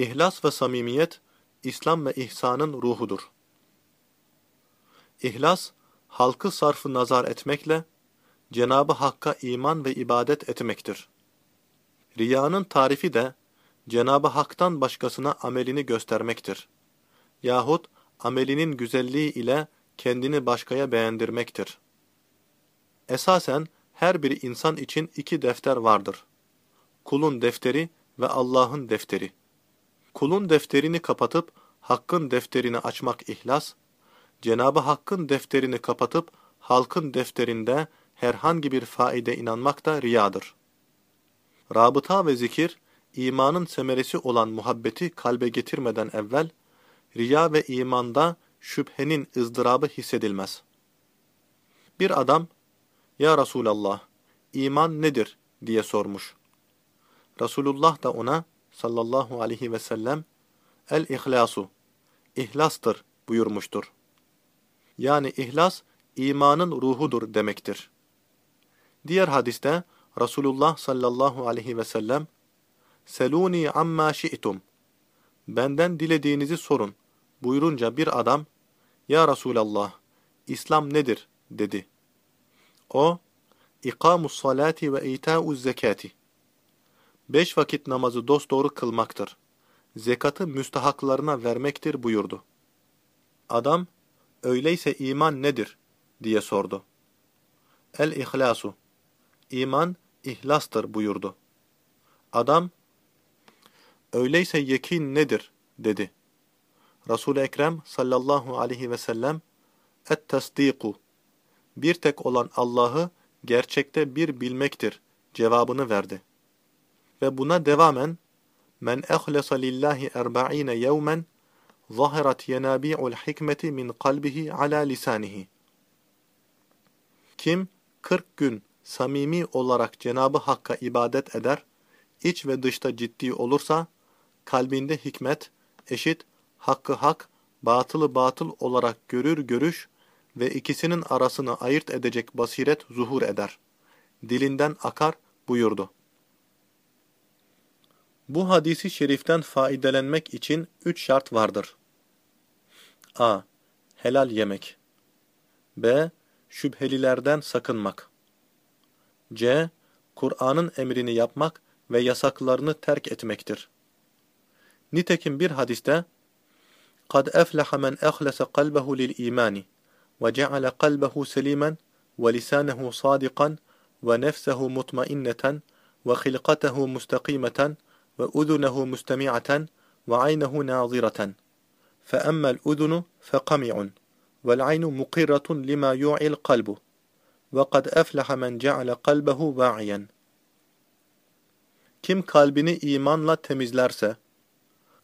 İhlas ve samimiyet, İslam ve ihsanın ruhudur. İhlas, halkı sarfı nazar etmekle, Cenabı Hakk'a iman ve ibadet etmektir. Riyanın tarifi de, Cenabı Hak'tan başkasına amelini göstermektir. Yahut amelinin güzelliği ile kendini başkaya beğendirmektir. Esasen her bir insan için iki defter vardır. Kulun defteri ve Allah'ın defteri. Kulun defterini kapatıp Hakk'ın defterini açmak ihlas, Cenabı Hakk'ın defterini kapatıp halkın defterinde herhangi bir faide inanmak da riyadır. Rabıta ve zikir, imanın semeresi olan muhabbeti kalbe getirmeden evvel, riya ve imanda şüphenin ızdırabı hissedilmez. Bir adam, Ya Resulallah, iman nedir? diye sormuş. Resulullah da ona sallallahu aleyhi ve sellem, El-İhlasu, ihlastır buyurmuştur. Yani ihlas, imanın ruhudur demektir. Diğer hadiste Resulullah sallallahu aleyhi ve sellem Seluni amma şi'tum Benden dilediğinizi sorun buyurunca bir adam Ya Resulallah İslam nedir dedi. O İkamus salati ve ita'uz zekati Beş vakit namazı dosdoğru kılmaktır. Zekatı müstahaklarına vermektir buyurdu. Adam öyleyse iman nedir diye sordu. El-İhlasu İman ihlastır buyurdu. Adam, öyleyse yekin nedir dedi. Resul-i Ekrem sallallahu aleyhi ve sellem, et-tasdiku, bir tek olan Allah'ı gerçekte bir bilmektir cevabını verdi. Ve buna devamen, men ehlesa lillahi erba'ine yevmen, zahirat yenabi'ul hikmeti min kalbihi ala lisanihi. Kim 40 gün samimi olarak Cenabı Hakk'a ibadet eder, iç ve dışta ciddi olursa, kalbinde hikmet, eşit, hakkı hak, batılı batıl olarak görür görüş ve ikisinin arasını ayırt edecek basiret zuhur eder. Dilinden akar buyurdu. Bu hadisi şeriften faydelenmek için üç şart vardır. a. Helal yemek. b. Şüphelilerden sakınmak. C. Kur'an'ın emrini yapmak ve yasaklarını terk etmektir. Nitekim bir hadiste قَدْ أَفْلَحَ مَنْ أَخْلَسَ قَلْبَهُ لِلْإِيمَانِ وَجَعَلَ قَلْبَهُ سَلِيمًا وَلِسَانَهُ صَادِقًا وَنَفْسَهُ مُطْمَئِنَّةً وَخِلْقَتَهُ مُسْتَقِيمَةً ve uzunehu mustemi'aten ve aynehu nazireten. Fe emmel uzunu fe kami'un vel aynu mukirratun lima yu'il kalbu ve kad efleha men ceale kalbehu va'iyen. Kim kalbini imanla temizlerse,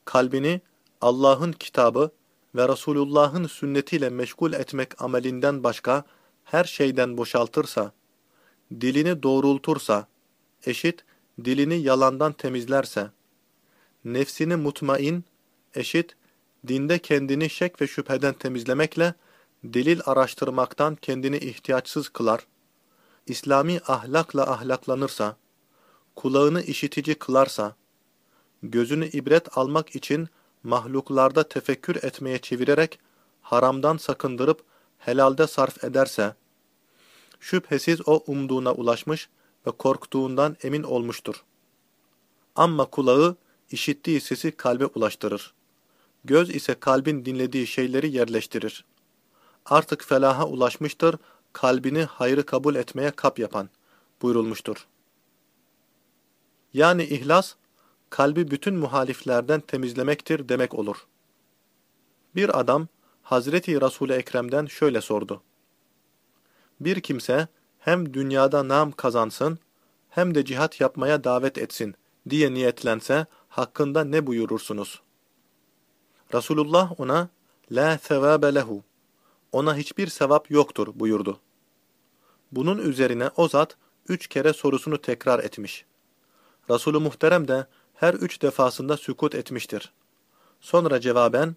kalbini Allah'ın kitabı ve Resulullah'ın sünnetiyle meşgul etmek amelinden başka her şeyden boşaltırsa, dilini doğrultursa, eşit dilini yalandan temizlerse, nefsini mutmain, eşit, dinde kendini şek ve şüpheden temizlemekle, delil araştırmaktan kendini ihtiyaçsız kılar, İslami ahlakla ahlaklanırsa, kulağını işitici kılarsa, gözünü ibret almak için mahluklarda tefekkür etmeye çevirerek haramdan sakındırıp helalde sarf ederse, şüphesiz o umduğuna ulaşmış ve korktuğundan emin olmuştur. Ama kulağı işittiği sesi kalbe ulaştırır. Göz ise kalbin dinlediği şeyleri yerleştirir. Artık felaha ulaşmıştır, kalbini hayrı kabul etmeye kap yapan buyurulmuştur. Yani ihlas, kalbi bütün muhaliflerden temizlemektir demek olur. Bir adam, Hazreti Resul-i Ekrem'den şöyle sordu. Bir kimse hem dünyada nam kazansın hem de cihat yapmaya davet etsin diye niyetlense hakkında ne buyurursunuz? Resulullah ona la sevabe lehu ona hiçbir sevap yoktur buyurdu. Bunun üzerine o zat üç kere sorusunu tekrar etmiş. Resulü Muhterem de her üç defasında sükut etmiştir. Sonra cevaben,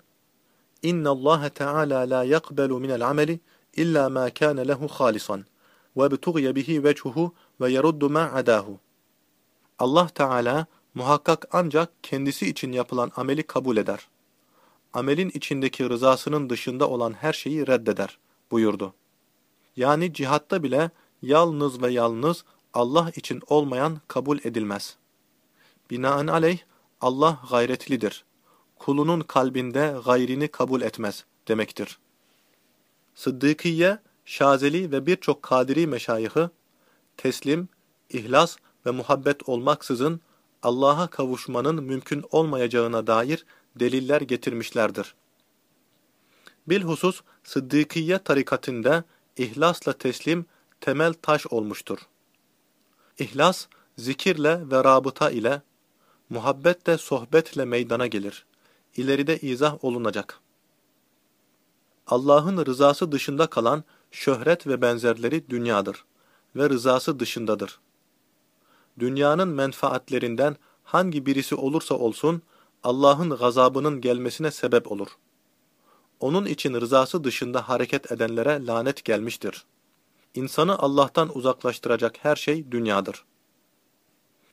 İnna Allah Teala la yakbelu minel ameli illa ma kana lehu halisan.'' ve btughiye bihi vechuhu ve yeruddu adahu. Allah Teala muhakkak ancak kendisi için yapılan ameli kabul eder. Amelin içindeki rızasının dışında olan her şeyi reddeder buyurdu. Yani cihatta bile yalnız ve yalnız Allah için olmayan kabul edilmez. Binaenaleyh Allah gayretlidir. Kulunun kalbinde gayrini kabul etmez demektir. Sıddıkiye Şazeli ve birçok Kadiri meşayihı, teslim, ihlas ve muhabbet olmaksızın Allah'a kavuşmanın mümkün olmayacağına dair deliller getirmişlerdir. Bilhusus Sıddıkiye tarikatinde ihlasla teslim temel taş olmuştur. İhlas, zikirle ve rabıta ile, muhabbet de sohbetle meydana gelir. İleride izah olunacak. Allah'ın rızası dışında kalan şöhret ve benzerleri dünyadır ve rızası dışındadır. Dünyanın menfaatlerinden hangi birisi olursa olsun, Allah'ın gazabının gelmesine sebep olur. Onun için rızası dışında hareket edenlere lanet gelmiştir. İnsanı Allah'tan uzaklaştıracak her şey dünyadır.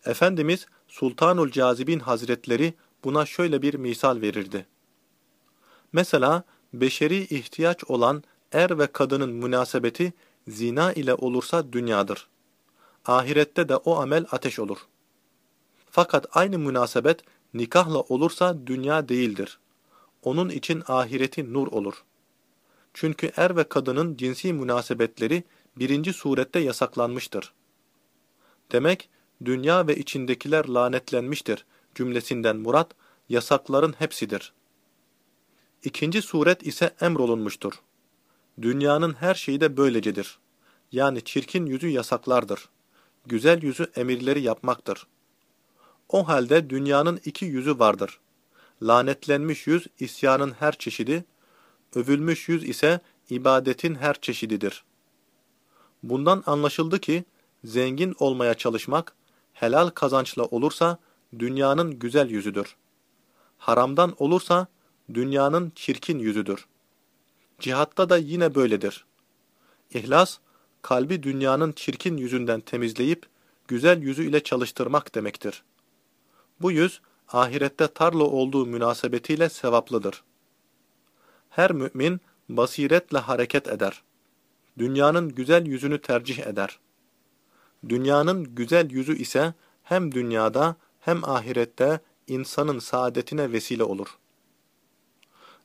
Efendimiz Sultanul Cazibin Hazretleri buna şöyle bir misal verirdi. Mesela beşeri ihtiyaç olan er ve kadının münasebeti zina ile olursa dünyadır. Ahirette de o amel ateş olur. Fakat aynı münasebet nikahla olursa dünya değildir. Onun için ahireti nur olur. Çünkü er ve kadının cinsi münasebetleri birinci surette yasaklanmıştır. Demek, dünya ve içindekiler lanetlenmiştir cümlesinden murat, yasakların hepsidir. İkinci suret ise emrolunmuştur. Dünyanın her şeyi de böylecedir. Yani çirkin yüzü yasaklardır. Güzel yüzü emirleri yapmaktır. O halde dünyanın iki yüzü vardır. Lanetlenmiş yüz isyanın her çeşidi, övülmüş yüz ise ibadetin her çeşididir. Bundan anlaşıldı ki, zengin olmaya çalışmak, helal kazançla olursa, dünyanın güzel yüzüdür. Haramdan olursa, dünyanın çirkin yüzüdür. Cihatta da yine böyledir. İhlas, kalbi dünyanın çirkin yüzünden temizleyip, güzel yüzü ile çalıştırmak demektir. Bu yüz, ahirette tarla olduğu münasebetiyle sevaplıdır. Her mümin, basiretle hareket eder. Dünyanın güzel yüzünü tercih eder. Dünyanın güzel yüzü ise hem dünyada hem ahirette insanın saadetine vesile olur.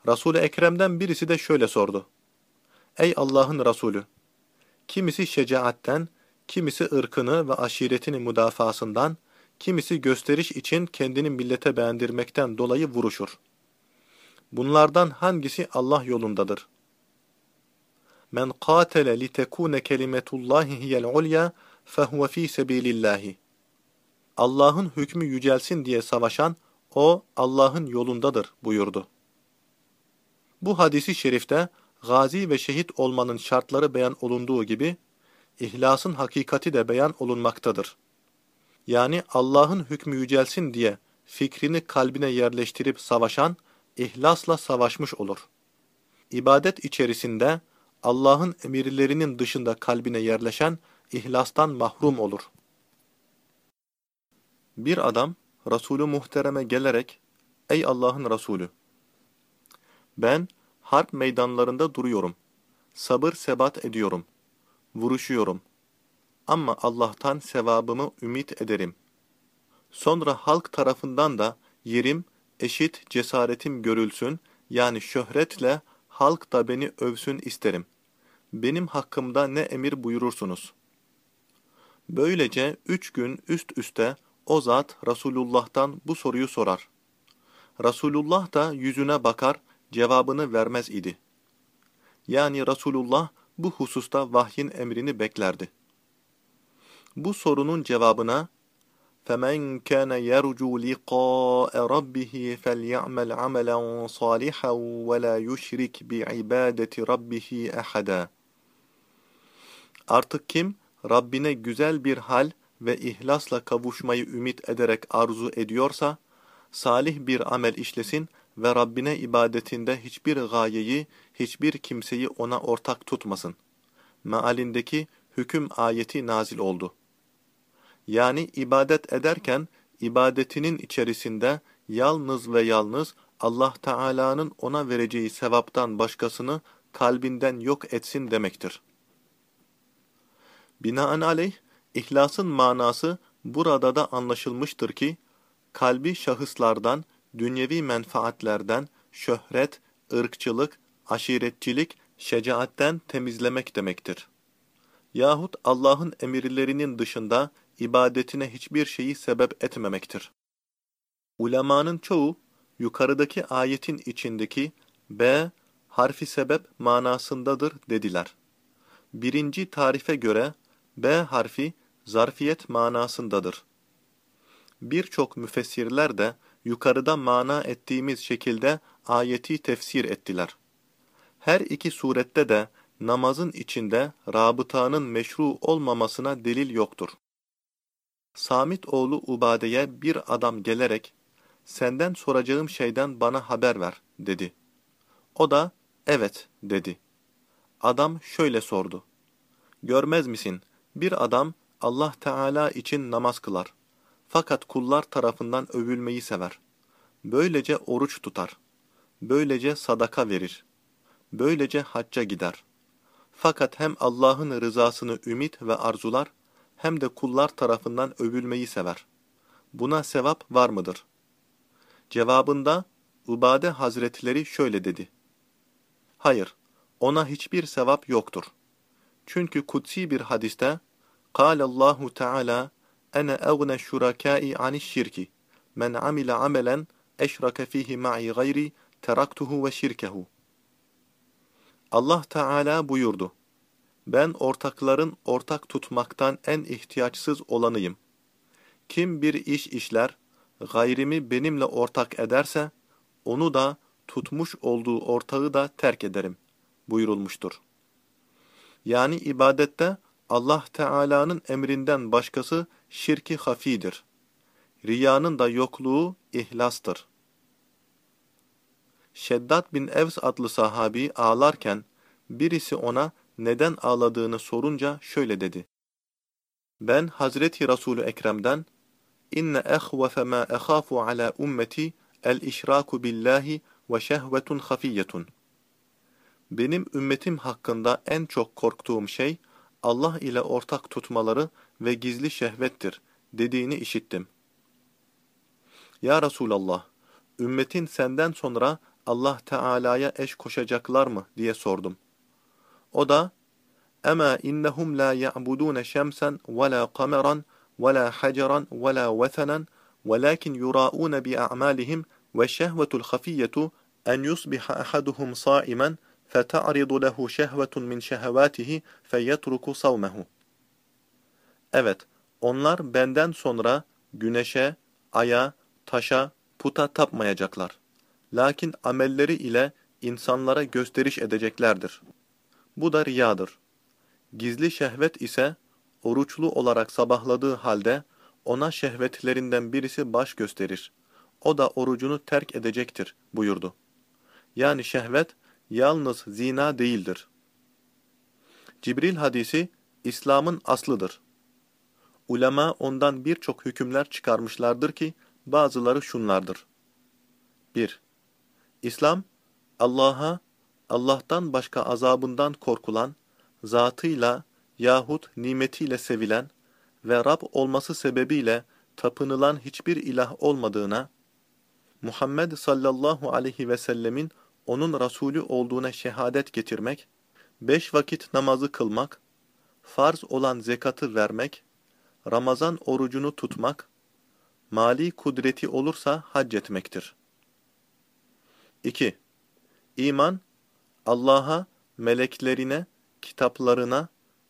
Resul-i Ekrem'den birisi de şöyle sordu. Ey Allah'ın Resulü! Kimisi şecaatten, kimisi ırkını ve aşiretini müdafasından, kimisi gösteriş için kendini millete beğendirmekten dolayı vuruşur. Bunlardan hangisi Allah yolundadır? Men qatele litekune kelimetullahi hiyel ulya fehuve fi sebilillahi. Allah'ın hükmü yücelsin diye savaşan, o Allah'ın yolundadır buyurdu. Bu hadisi şerifte gazi ve şehit olmanın şartları beyan olunduğu gibi, ihlasın hakikati de beyan olunmaktadır. Yani Allah'ın hükmü yücelsin diye fikrini kalbine yerleştirip savaşan, ihlasla savaşmış olur. İbadet içerisinde Allah'ın emirlerinin dışında kalbine yerleşen, ihlastan mahrum olur. Bir adam, Resulü Muhterem'e gelerek, Ey Allah'ın Resulü! Ben, harp meydanlarında duruyorum. Sabır sebat ediyorum. Vuruşuyorum. Ama Allah'tan sevabımı ümit ederim. Sonra halk tarafından da yerim, eşit cesaretim görülsün, yani şöhretle halk da beni övsün isterim. Benim hakkımda ne emir buyurursunuz? Böylece üç gün üst üste o zat Resulullah'tan bu soruyu sorar. Resulullah da yüzüne bakar, cevabını vermez idi. Yani Resulullah bu hususta vahyin emrini beklerdi. Bu sorunun cevabına فَمَنْ كَانَ يَرْجُوا لِقَاءَ رَبِّهِ فَلْيَعْمَلْ عَمَلًا صَالِحًا وَلَا يُشْرِكْ بِعِبَادَةِ رَبِّهِ أَحَدًا Artık kim Rabbine güzel bir hal ve ihlasla kavuşmayı ümit ederek arzu ediyorsa, salih bir amel işlesin ve Rabbine ibadetinde hiçbir gayeyi, hiçbir kimseyi ona ortak tutmasın. Mealindeki hüküm ayeti nazil oldu. Yani ibadet ederken ibadetinin içerisinde yalnız ve yalnız Allah Teala'nın ona vereceği sevaptan başkasını kalbinden yok etsin demektir. Binaenaleyh, ihlasın manası burada da anlaşılmıştır ki, kalbi şahıslardan, dünyevi menfaatlerden, şöhret, ırkçılık, aşiretçilik, şecaatten temizlemek demektir. Yahut Allah'ın emirlerinin dışında ibadetine hiçbir şeyi sebep etmemektir. Ulemanın çoğu, yukarıdaki ayetin içindeki B harfi sebep manasındadır dediler. Birinci tarife göre B harfi zarfiyet manasındadır. Birçok müfessirler de yukarıda mana ettiğimiz şekilde ayeti tefsir ettiler. Her iki surette de namazın içinde rabıtanın meşru olmamasına delil yoktur. Samit oğlu Ubade'ye bir adam gelerek, senden soracağım şeyden bana haber ver, dedi. O da, evet, dedi. Adam şöyle sordu. Görmez misin, bir adam Allah Teala için namaz kılar. Fakat kullar tarafından övülmeyi sever. Böylece oruç tutar. Böylece sadaka verir. Böylece hacca gider. Fakat hem Allah'ın rızasını ümit ve arzular, hem de kullar tarafından övülmeyi sever. Buna sevap var mıdır? Cevabında Ubade Hazretleri şöyle dedi. Hayır, ona hiçbir sevap yoktur. Çünkü kutsi bir hadiste قال الله تعالى Ene egne şurakâi aniş şirki. Men amile amelen eşrake fihi ma'i gayri teraktuhu ve şirkehu. Allah Teala buyurdu. Ben ortakların ortak tutmaktan en ihtiyaçsız olanıyım. Kim bir iş işler, gayrimi benimle ortak ederse, onu da tutmuş olduğu ortağı da terk ederim buyurulmuştur. Yani ibadette Allah Teala'nın emrinden başkası şirki hafidir. Riyanın da yokluğu ihlastır. Şeddat bin Evs adlı sahabi ağlarken birisi ona neden ağladığını sorunca şöyle dedi. Ben Hazreti Resulü Ekrem'den inne ehvefe ma ehafu ala ummeti el işraku billahi ve şehvetun hafiyetun. Benim ümmetim hakkında en çok korktuğum şey Allah ile ortak tutmaları ve gizli şehvettir dediğini işittim. Ya Resulallah, ümmetin senden sonra Allah Teala'ya eş koşacaklar mı diye sordum. O da, Ama innehum la ya'budun şemsen ve la kameran ve la haceran ve la vethanan velakin yura'un bi a'malihim ve şehvetul hafiyetu en yusbiha ahaduhum sa'iman فَتَعْرِضُ لَهُ شَهْوَةٌ مِنْ شَهَوَاتِهِ فَيَتْرُكُ صَوْمَهُ Evet, onlar benden sonra güneşe, aya, taşa, puta tapmayacaklar. Lakin amelleri ile insanlara gösteriş edeceklerdir. Bu da riyadır. Gizli şehvet ise oruçlu olarak sabahladığı halde ona şehvetlerinden birisi baş gösterir. O da orucunu terk edecektir buyurdu. Yani şehvet yalnız zina değildir. Cibril hadisi İslam'ın aslıdır. Ulema ondan birçok hükümler çıkarmışlardır ki bazıları şunlardır. 1. İslam, Allah'a, Allah'tan başka azabından korkulan, zatıyla yahut nimetiyle sevilen ve Rab olması sebebiyle tapınılan hiçbir ilah olmadığına, Muhammed sallallahu aleyhi ve sellemin onun Resulü olduğuna şehadet getirmek, beş vakit namazı kılmak, farz olan zekatı vermek, Ramazan orucunu tutmak, mali kudreti olursa hac etmektir. 2. İman, Allah'a, meleklerine, kitaplarına,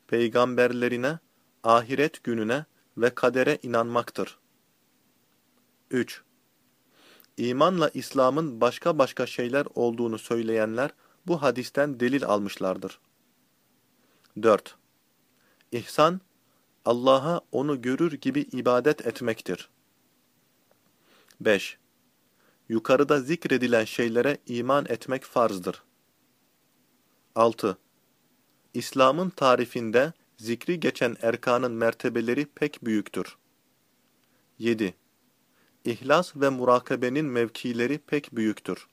peygamberlerine, ahiret gününe ve kadere inanmaktır. 3. İmanla İslam'ın başka başka şeyler olduğunu söyleyenler bu hadisten delil almışlardır. 4. İhsan, Allah'a onu görür gibi ibadet etmektir. 5. Yukarıda zikredilen şeylere iman etmek farzdır. 6. İslam'ın tarifinde zikri geçen erkanın mertebeleri pek büyüktür. 7. İhlas ve murakabenin mevkileri pek büyüktür.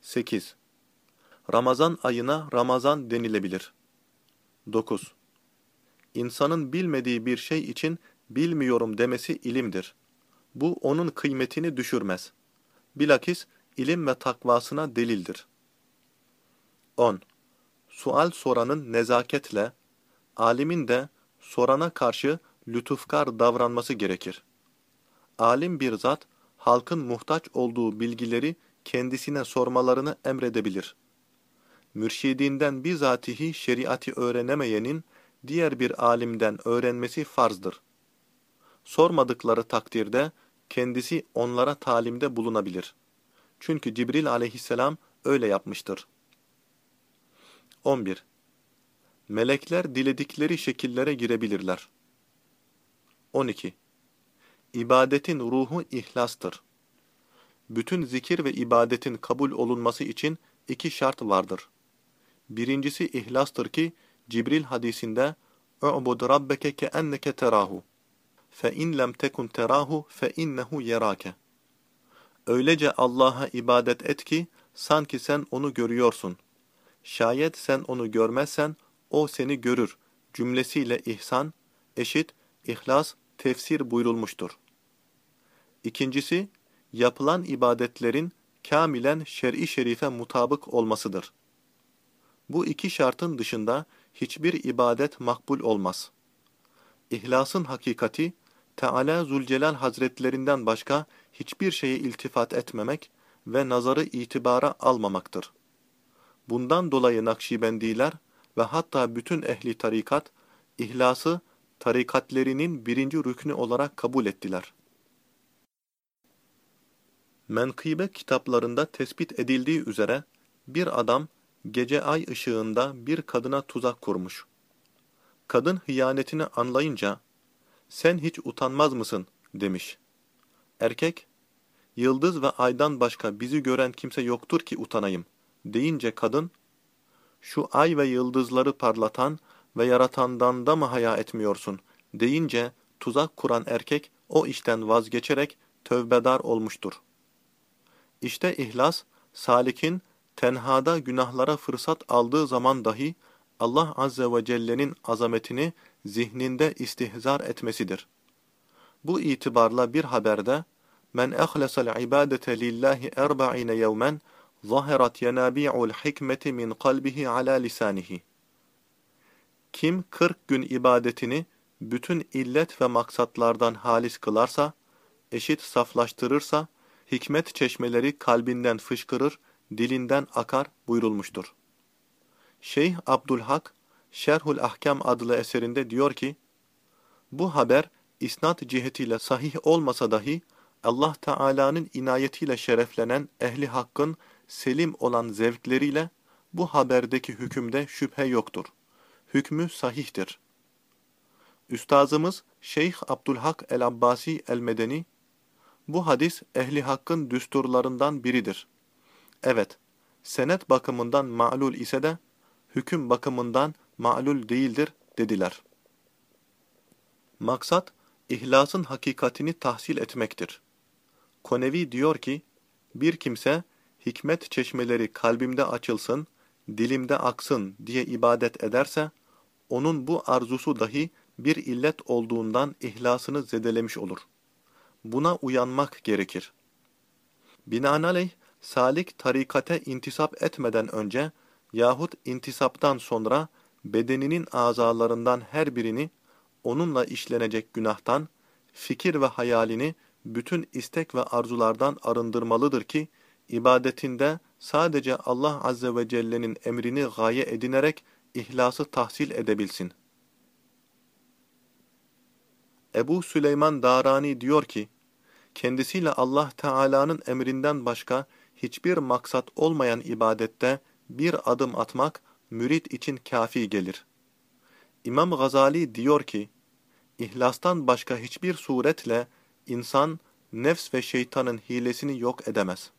8. Ramazan ayına Ramazan denilebilir. 9. İnsanın bilmediği bir şey için bilmiyorum demesi ilimdir. Bu onun kıymetini düşürmez. Bilakis ilim ve takvasına delildir. 10. Sual soranın nezaketle, alimin de sorana karşı lütufkar davranması gerekir. Alim bir zat, halkın muhtaç olduğu bilgileri kendisine sormalarını emredebilir. Mürşidinden bizatihi şeriatı öğrenemeyenin, diğer bir alimden öğrenmesi farzdır. Sormadıkları takdirde, kendisi onlara talimde bulunabilir. Çünkü Cibril aleyhisselam öyle yapmıştır. 11. Melekler diledikleri şekillere girebilirler. 12. İbadetin ruhu ihlastır. Bütün zikir ve ibadetin kabul olunması için iki şart vardır. Birincisi ihlastır ki, Cibril hadisinde "Ubud rabbeke keenneke terahu. Fe in lem tekun terahu fe innehu yerake." Öylece Allah'a ibadet et ki sanki sen onu görüyorsun. Şayet sen onu görmezsen o seni görür cümlesiyle ihsan eşit ihlas tefsir buyurulmuştur. İkincisi yapılan ibadetlerin kamilen şer'i şerife mutabık olmasıdır. Bu iki şartın dışında hiçbir ibadet makbul olmaz. İhlasın hakikati, Teala Zülcelal Hazretlerinden başka hiçbir şeye iltifat etmemek ve nazarı itibara almamaktır. Bundan dolayı Nakşibendiler ve hatta bütün ehli tarikat, ihlası tarikatlerinin birinci rüknü olarak kabul ettiler. Menkıbe kitaplarında tespit edildiği üzere, bir adam gece ay ışığında bir kadına tuzak kurmuş. Kadın hıyanetini anlayınca, sen hiç utanmaz mısın demiş. Erkek, yıldız ve aydan başka bizi gören kimse yoktur ki utanayım deyince kadın, şu ay ve yıldızları parlatan ve yaratandan da mı haya etmiyorsun deyince tuzak kuran erkek o işten vazgeçerek tövbedar olmuştur. İşte ihlas, salikin tenhada günahlara fırsat aldığı zaman dahi Allah Azze ve Celle'nin azametini zihninde istihzar etmesidir. Bu itibarla bir haberde men ehlasal ibadete lillahi erba'ine yevmen zahirat yenabi'ul hikmeti min kalbihi ala lisanihi. Kim 40 gün ibadetini bütün illet ve maksatlardan halis kılarsa, eşit saflaştırırsa, hikmet çeşmeleri kalbinden fışkırır, dilinden akar buyurulmuştur. Şeyh Abdülhak, Şerhul Ahkam adlı eserinde diyor ki, bu haber isnat cihetiyle sahih olmasa dahi, Allah Teala'nın inayetiyle şereflenen ehli hakkın selim olan zevkleriyle bu haberdeki hükümde şüphe yoktur. Hükmü sahihtir. Üstazımız Şeyh Abdülhak el-Abbasi el-Medeni, bu hadis ehli hakkın düsturlarından biridir. Evet, senet bakımından ma'lul ise de, hüküm bakımından ma'lul değildir dediler. Maksat, ihlasın hakikatini tahsil etmektir. Konevi diyor ki, bir kimse, hikmet çeşmeleri kalbimde açılsın, dilimde aksın diye ibadet ederse, onun bu arzusu dahi bir illet olduğundan ihlasını zedelemiş olur. Buna uyanmak gerekir. Binaenaleyh, salik tarikate intisap etmeden önce yahut intisaptan sonra bedeninin azalarından her birini onunla işlenecek günahtan, fikir ve hayalini bütün istek ve arzulardan arındırmalıdır ki, ibadetinde sadece Allah Azze ve Celle'nin emrini gaye edinerek ihlası tahsil edebilsin. Ebu Süleyman Darani diyor ki, kendisiyle Allah Teala'nın emrinden başka hiçbir maksat olmayan ibadette bir adım atmak mürit için kafi gelir. İmam Gazali diyor ki, İhlastan başka hiçbir suretle insan nefs ve şeytanın hilesini yok edemez.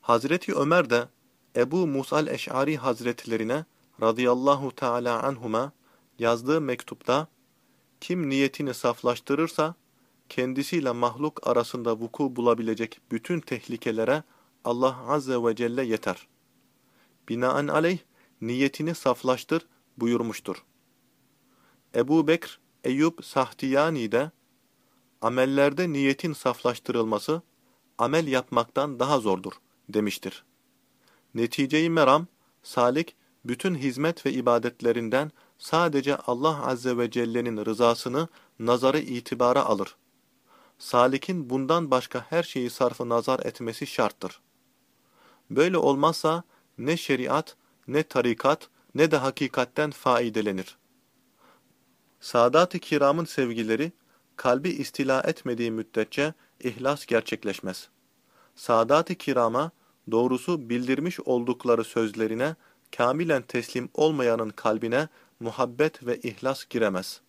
Hazreti Ömer de Ebu Musal Eş'ari Hazretlerine radıyallahu teala anhuma yazdığı mektupta kim niyetini saflaştırırsa kendisiyle mahluk arasında vuku bulabilecek bütün tehlikelere Allah Azze ve Celle yeter. Binaenaleyh niyetini saflaştır buyurmuştur. Ebu Bekr, Eyüp Sahtiyani de amellerde niyetin saflaştırılması amel yapmaktan daha zordur demiştir. Neticeyi meram, salik bütün hizmet ve ibadetlerinden sadece Allah Azze ve Celle'nin rızasını nazarı itibara alır. Salikin bundan başka her şeyi sarfı nazar etmesi şarttır. Böyle olmazsa ne şeriat, ne tarikat, ne de hakikatten faidelenir. Sadat-ı kiramın sevgileri, kalbi istila etmediği müddetçe ihlas gerçekleşmez. Sadat-ı kirama, doğrusu bildirmiş oldukları sözlerine, kamilen teslim olmayanın kalbine muhabbet ve ihlas giremez.